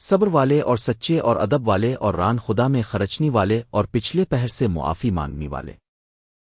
صبر والے اور سچے اور ادب والے اور ران خدا میں خرچنی والے اور پچھلے پہر سے معافی مانگنی والے۔